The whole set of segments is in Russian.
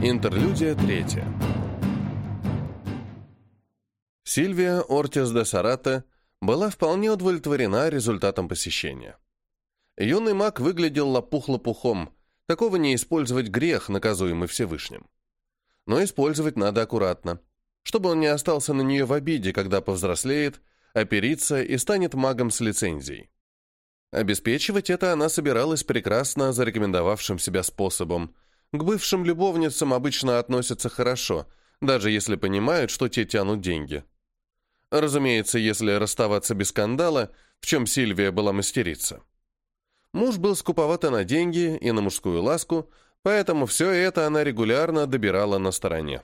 Интерлюдия третья. Сильвия Ортис де Сарата была вполне удовлетворена результатом посещения. Юный маг выглядел лопух-лопухом, такого не использовать грех, наказуемый Всевышним. Но использовать надо аккуратно, чтобы он не остался на нее в обиде, когда повзрослеет, оперится и станет магом с лицензией. Обеспечивать это она собиралась прекрасно зарекомендовавшим себя способом. К бывшим любовницам обычно относятся хорошо, даже если понимают, что те тянут деньги. Разумеется, если расставаться без скандала, в чем Сильвия была мастерица. Муж был скуповата на деньги и на мужскую ласку, поэтому все это она регулярно добирала на стороне.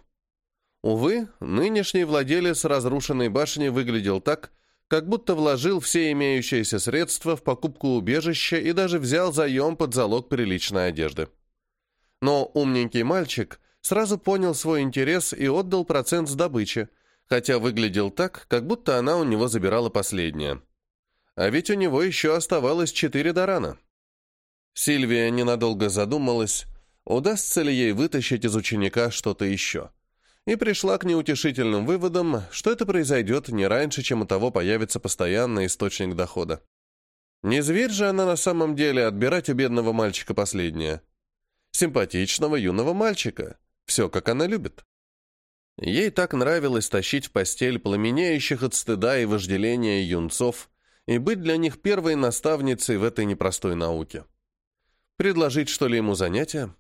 Увы, нынешний владелец разрушенной башни выглядел так, как будто вложил все имеющиеся средства в покупку убежища и даже взял заем под залог приличной одежды. Но умненький мальчик сразу понял свой интерес и отдал процент с добычи, хотя выглядел так, как будто она у него забирала последнее. А ведь у него еще оставалось четыре дарана. Сильвия ненадолго задумалась, удастся ли ей вытащить из ученика что-то еще и пришла к неутешительным выводам, что это произойдет не раньше, чем у того появится постоянный источник дохода. Не зверь же она на самом деле отбирать у бедного мальчика последнее. Симпатичного юного мальчика. Все, как она любит. Ей так нравилось тащить в постель пламенеющих от стыда и вожделения юнцов и быть для них первой наставницей в этой непростой науке. Предложить, что ли, ему занятия?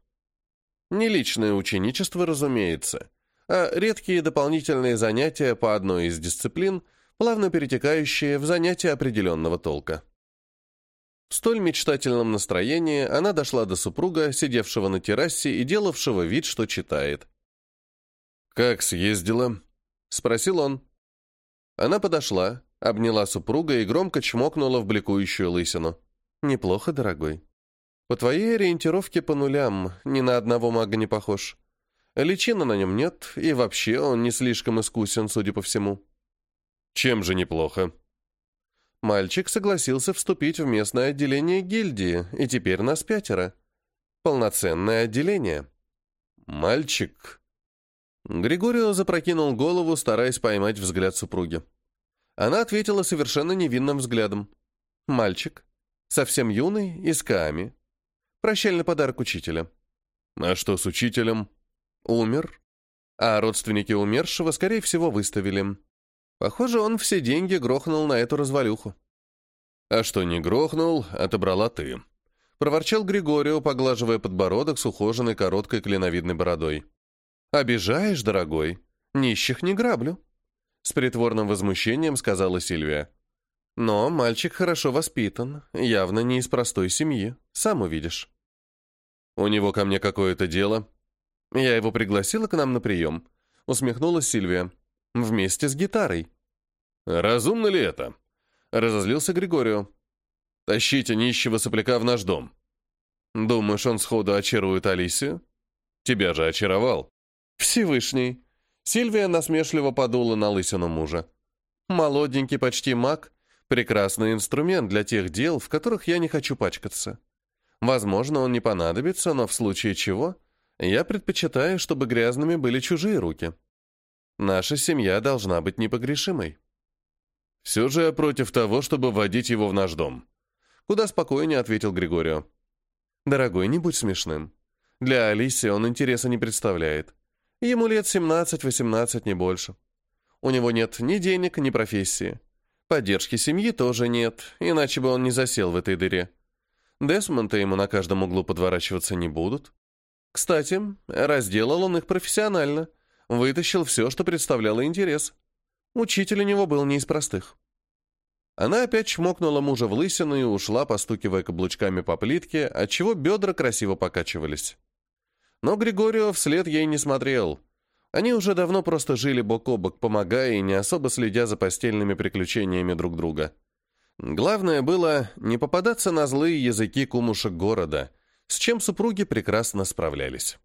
Не личное ученичество, разумеется, а редкие дополнительные занятия по одной из дисциплин, плавно перетекающие в занятия определенного толка. В столь мечтательном настроении она дошла до супруга, сидевшего на террасе и делавшего вид, что читает. «Как съездила?» — спросил он. Она подошла, обняла супруга и громко чмокнула в бликующую лысину. «Неплохо, дорогой. По твоей ориентировке по нулям, ни на одного мага не похож. Личина на нем нет, и вообще он не слишком искусен, судя по всему. Чем же неплохо? Мальчик согласился вступить в местное отделение гильдии, и теперь нас пятеро. Полноценное отделение. Мальчик. Григорио запрокинул голову, стараясь поймать взгляд супруги. Она ответила совершенно невинным взглядом. «Мальчик. Совсем юный и с Каами. Прощальный подарок учителя». «А что с учителем?» Умер. А родственники умершего, скорее всего, выставили. Похоже, он все деньги грохнул на эту развалюху. А что не грохнул, отобрала ты. Проворчал Григорио, поглаживая подбородок с ухоженной короткой клиновидной бородой. «Обижаешь, дорогой? Нищих не граблю», — с притворным возмущением сказала Сильвия. «Но мальчик хорошо воспитан, явно не из простой семьи, сам увидишь». «У него ко мне какое-то дело?» «Я его пригласила к нам на прием», — усмехнулась Сильвия. «Вместе с гитарой». «Разумно ли это?» — разозлился Григорио. «Тащите нищего сопляка в наш дом». «Думаешь, он сходу очарует Алисию?» «Тебя же очаровал». «Всевышний». Сильвия насмешливо подула на лысину мужа. «Молоденький почти маг. Прекрасный инструмент для тех дел, в которых я не хочу пачкаться. Возможно, он не понадобится, но в случае чего я предпочитаю, чтобы грязными были чужие руки. Наша семья должна быть непогрешимой. Все же против того, чтобы вводить его в наш дом. Куда спокойнее ответил Григорио. Дорогой, не будь смешным. Для Алисии он интереса не представляет. Ему лет 17-18, не больше. У него нет ни денег, ни профессии. Поддержки семьи тоже нет, иначе бы он не засел в этой дыре. Десмонта ему на каждом углу подворачиваться не будут. Кстати, разделал он их профессионально, вытащил все, что представляло интерес. Учитель у него был не из простых. Она опять чмокнула мужа в лысину и ушла, постукивая каблучками по плитке, отчего бедра красиво покачивались. Но Григорио вслед ей не смотрел. Они уже давно просто жили бок о бок, помогая и не особо следя за постельными приключениями друг друга. Главное было не попадаться на злые языки кумушек города — с чем супруги прекрасно справлялись.